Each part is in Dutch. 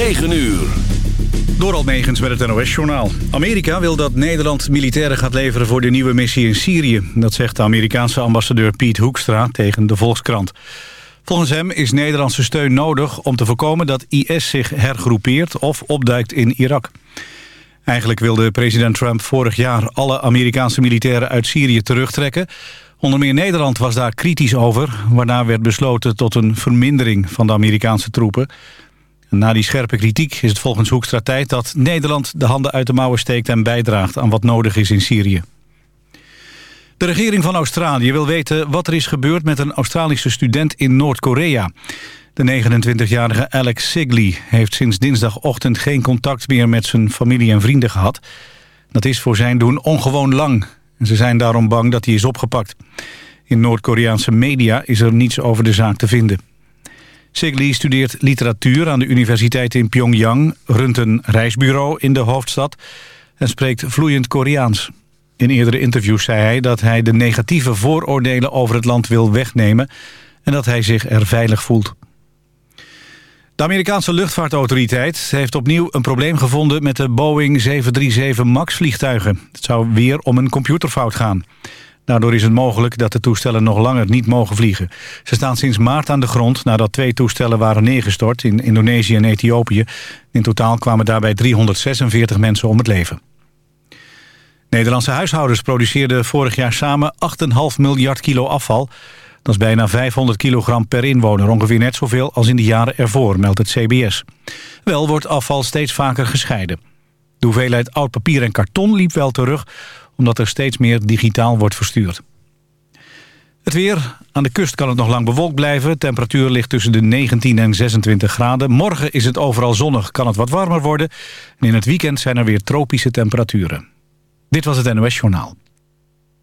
9 uur. Door Almegens met het NOS-journaal. Amerika wil dat Nederland militairen gaat leveren voor de nieuwe missie in Syrië. Dat zegt de Amerikaanse ambassadeur Piet Hoekstra tegen de Volkskrant. Volgens hem is Nederlandse steun nodig om te voorkomen dat IS zich hergroepeert of opduikt in Irak. Eigenlijk wilde president Trump vorig jaar alle Amerikaanse militairen uit Syrië terugtrekken. Onder meer Nederland was daar kritisch over, waarna werd besloten tot een vermindering van de Amerikaanse troepen. Na die scherpe kritiek is het volgens Hoekstra tijd dat Nederland de handen uit de mouwen steekt en bijdraagt aan wat nodig is in Syrië. De regering van Australië wil weten wat er is gebeurd met een Australische student in Noord-Korea. De 29-jarige Alex Sigley heeft sinds dinsdagochtend geen contact meer met zijn familie en vrienden gehad. Dat is voor zijn doen ongewoon lang. Ze zijn daarom bang dat hij is opgepakt. In Noord-Koreaanse media is er niets over de zaak te vinden. Sigli studeert literatuur aan de universiteit in Pyongyang... runt een reisbureau in de hoofdstad en spreekt vloeiend Koreaans. In eerdere interviews zei hij dat hij de negatieve vooroordelen over het land wil wegnemen... en dat hij zich er veilig voelt. De Amerikaanse luchtvaartautoriteit heeft opnieuw een probleem gevonden... met de Boeing 737 MAX-vliegtuigen. Het zou weer om een computerfout gaan. Daardoor is het mogelijk dat de toestellen nog langer niet mogen vliegen. Ze staan sinds maart aan de grond nadat twee toestellen waren neergestort in Indonesië en Ethiopië. In totaal kwamen daarbij 346 mensen om het leven. Nederlandse huishoudens produceerden vorig jaar samen 8,5 miljard kilo afval. Dat is bijna 500 kilogram per inwoner, ongeveer net zoveel als in de jaren ervoor, meldt het CBS. Wel wordt afval steeds vaker gescheiden. De hoeveelheid oud papier en karton liep wel terug omdat er steeds meer digitaal wordt verstuurd. Het weer. Aan de kust kan het nog lang bewolkt blijven. Temperatuur ligt tussen de 19 en 26 graden. Morgen is het overal zonnig, kan het wat warmer worden. En in het weekend zijn er weer tropische temperaturen. Dit was het NOS Journaal.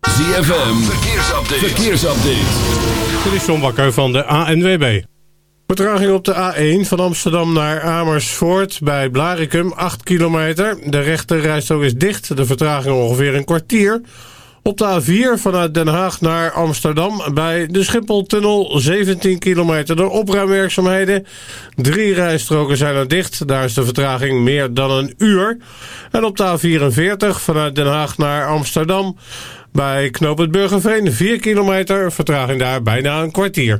ZFM, verkeersupdate. verkeersupdate. Dit is John Bakker van de ANWB. Vertraging op de A1 van Amsterdam naar Amersfoort bij Blaricum, 8 kilometer. De rechte rijstrook is dicht, de vertraging ongeveer een kwartier. Op de A4 vanuit Den Haag naar Amsterdam bij de Schipholtunnel 17 kilometer door opruimwerkzaamheden. Drie rijstroken zijn er dicht, daar is de vertraging meer dan een uur. En op de A44 vanuit Den Haag naar Amsterdam bij Knoop het Burgerveen 4 kilometer, vertraging daar bijna een kwartier.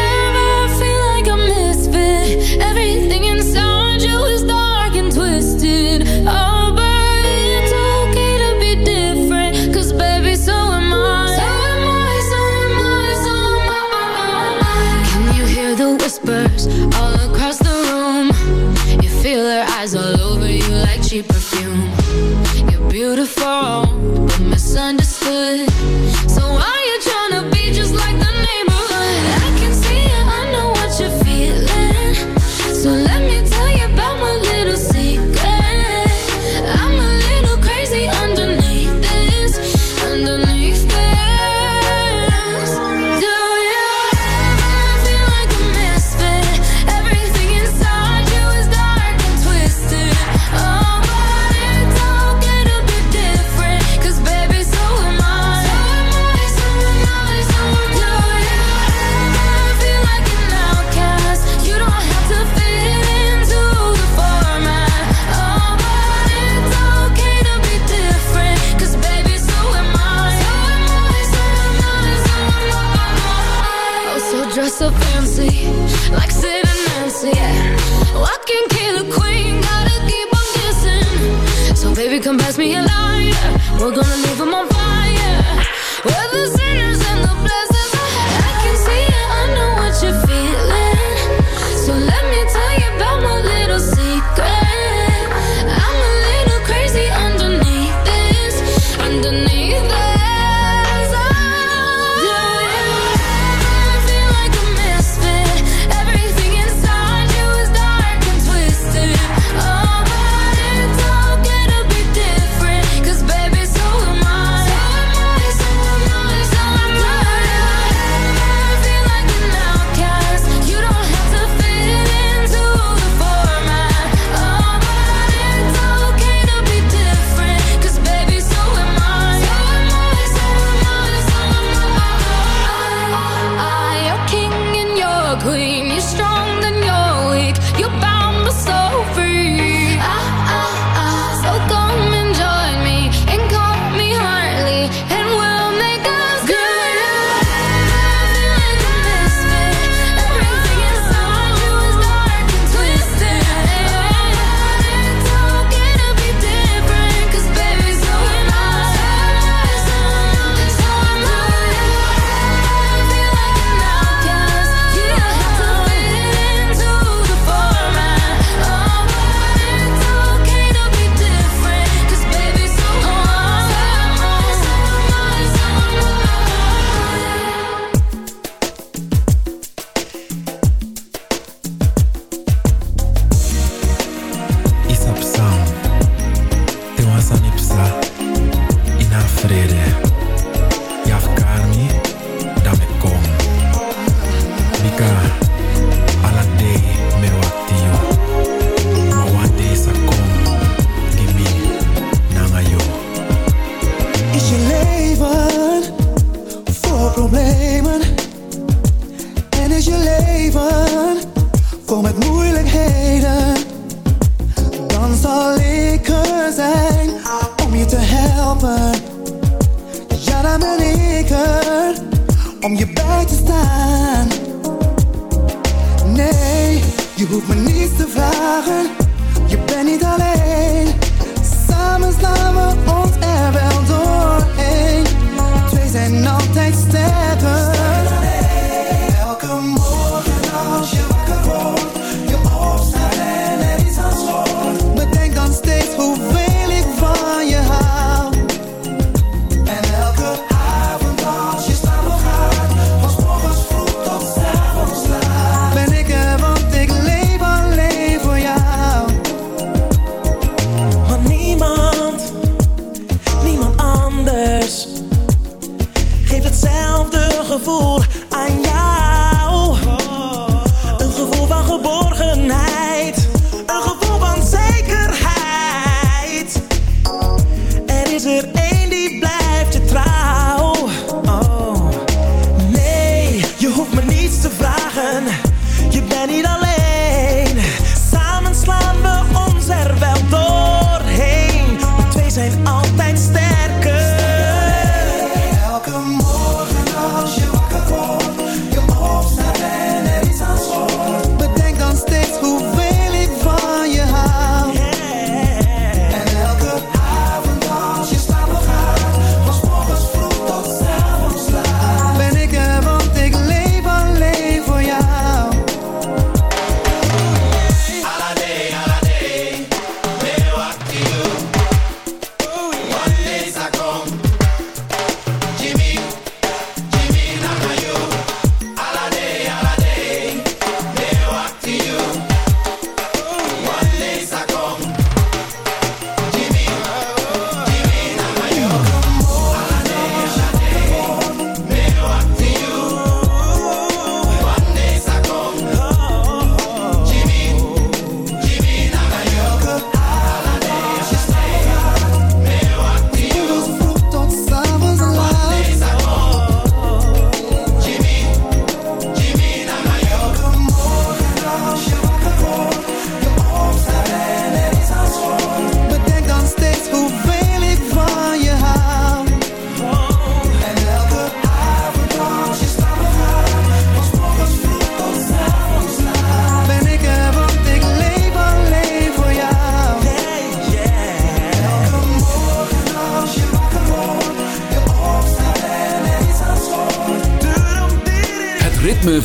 beautiful. but misunderstood.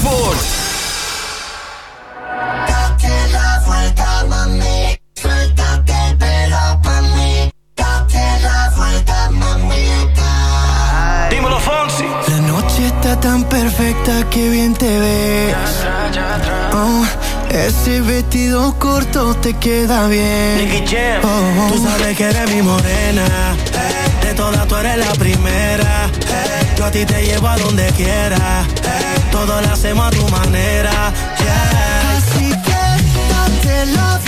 Zandvoort. tan perfecta que bien te ves. Oh, ese vestido corto te queda bien. Oh, tú sabes que eres mi morena. De todas tú eres la primera. Yo a ti te llevo a donde quieras todo lo hacemos a tu manera. Yeah. Así que date la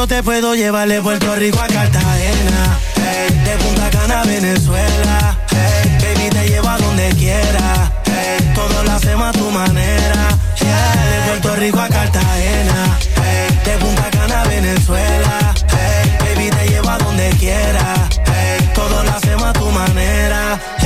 yo te puedo llevar de Puerto Rico a Cartagena, de Punta Cana a Venezuela, hey, baby te llevo a donde quiera, hey, todo lo hacemos a tu manera, de Puerto Rico a Cartagena, de Punta Cana a Venezuela, baby te llevo a donde quiera, todo lo hacemos a tu manera.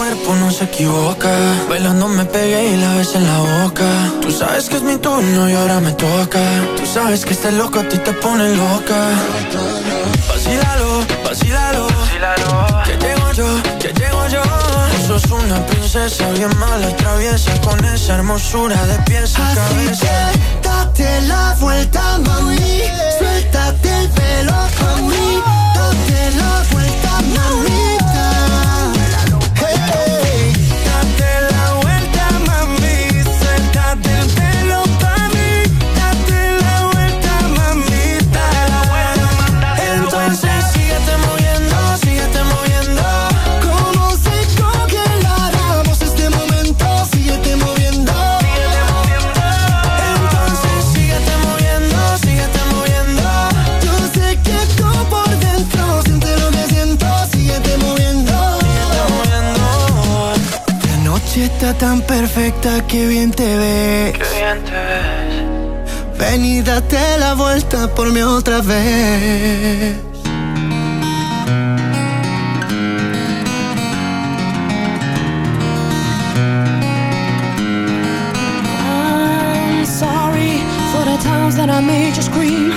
Cuerpo no se equivoca. Bailando me pegué y la ves en la boca. Tú sabes que es mi turno y ahora me toca. Tú sabes que este loco a ti te pone loca. Vacílalo, vacílalo. Que llego yo, que llego yo. Tú sos una princesa bien mala, traviesa. Con esa hermosura de pies a cabeza. que date la vuelta, mami. Suéltate el pelo, mami. Date la vuelta, mamita. Tan perfecta que bien te ves. Qué bien te ves. Ven y date la vuelta por mí otra vez. I'm sorry for the times that I made you scream,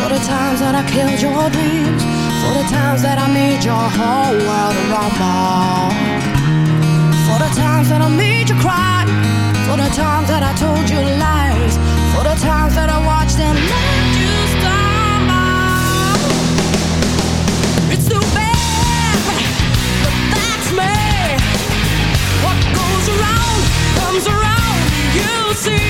for the times that I killed your dreams, for the times that I made your whole world a rumble, the times that I made you cry, for the times that I told you lies, for the times that I watched and let you stumble. It's too bad, but that's me. What goes around comes around. You see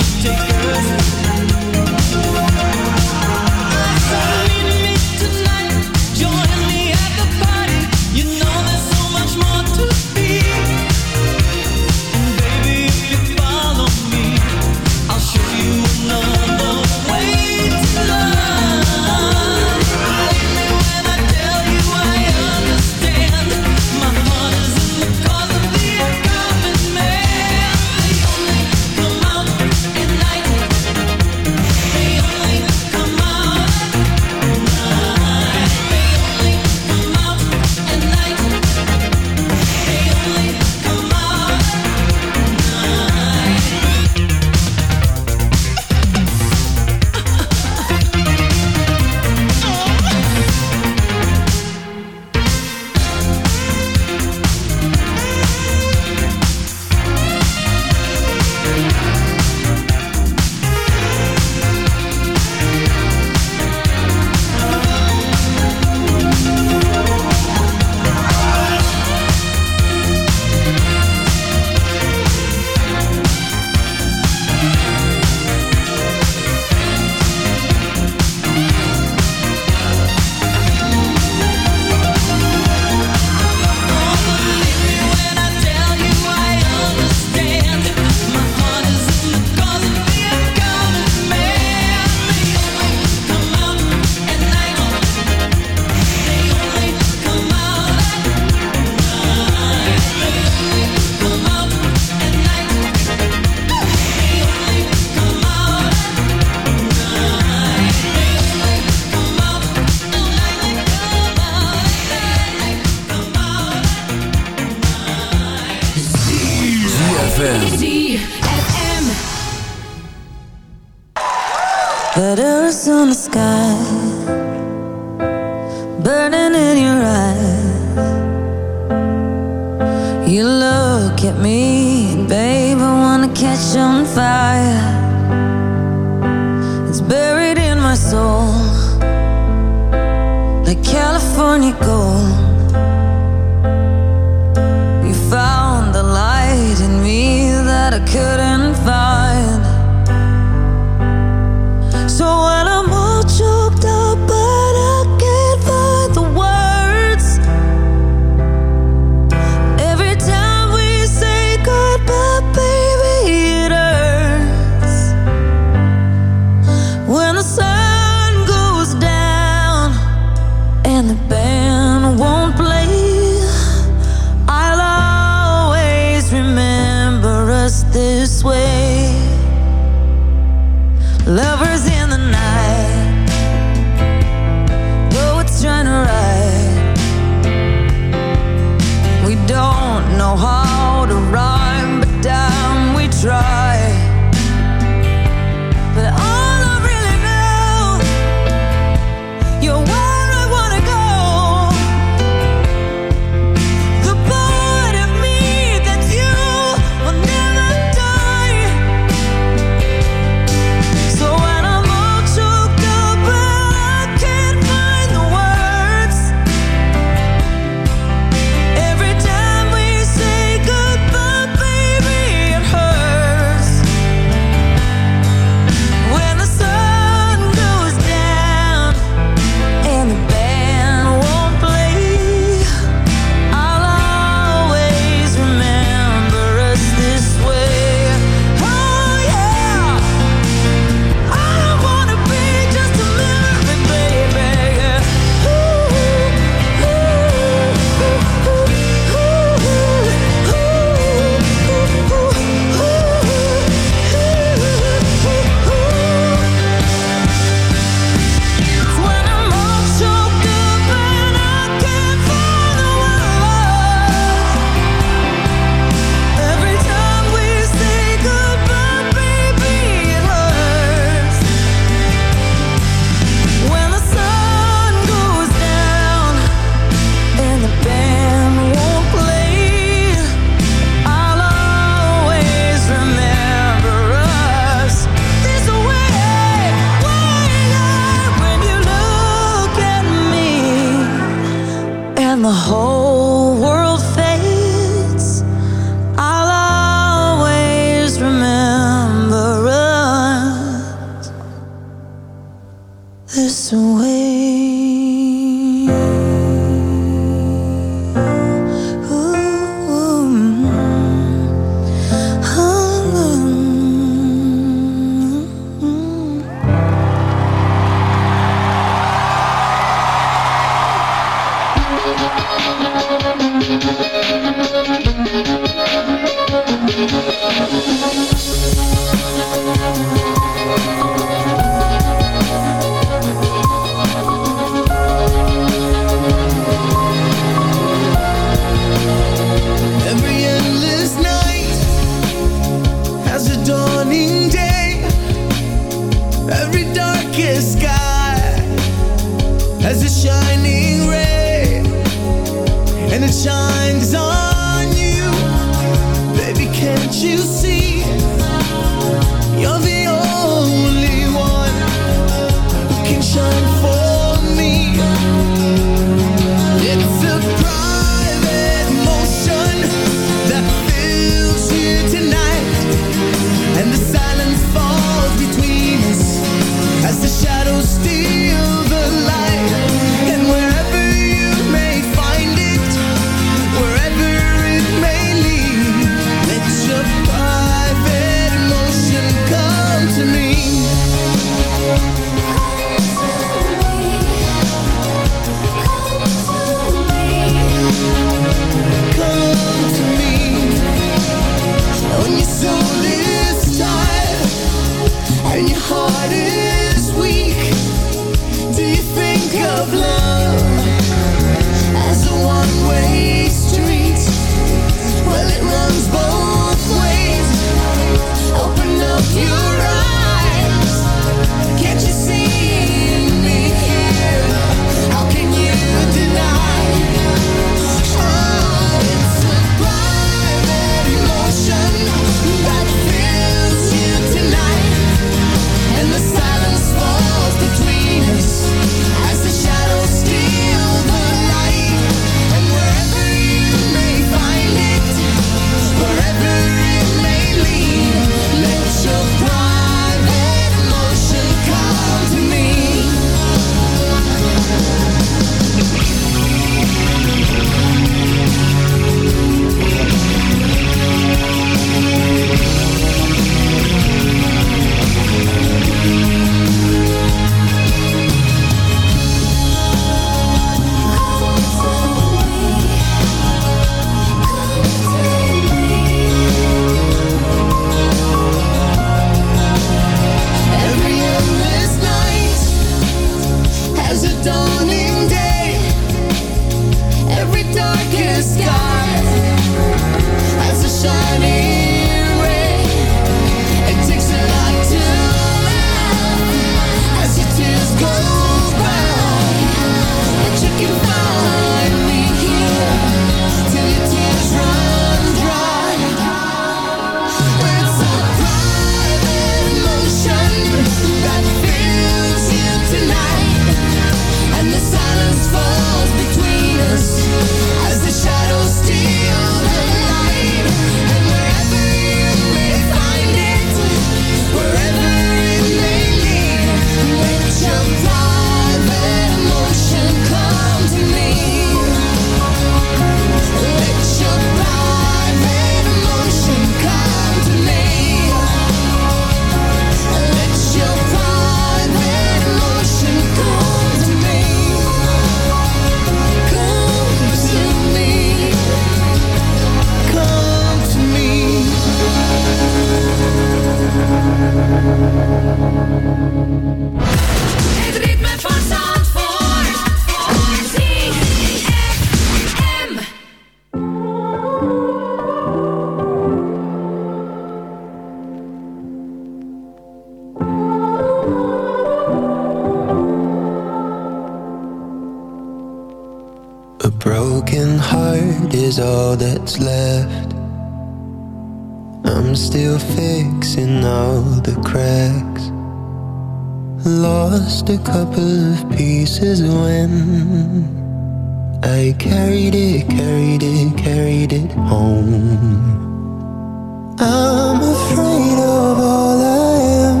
I'm afraid of all I am.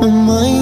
My mind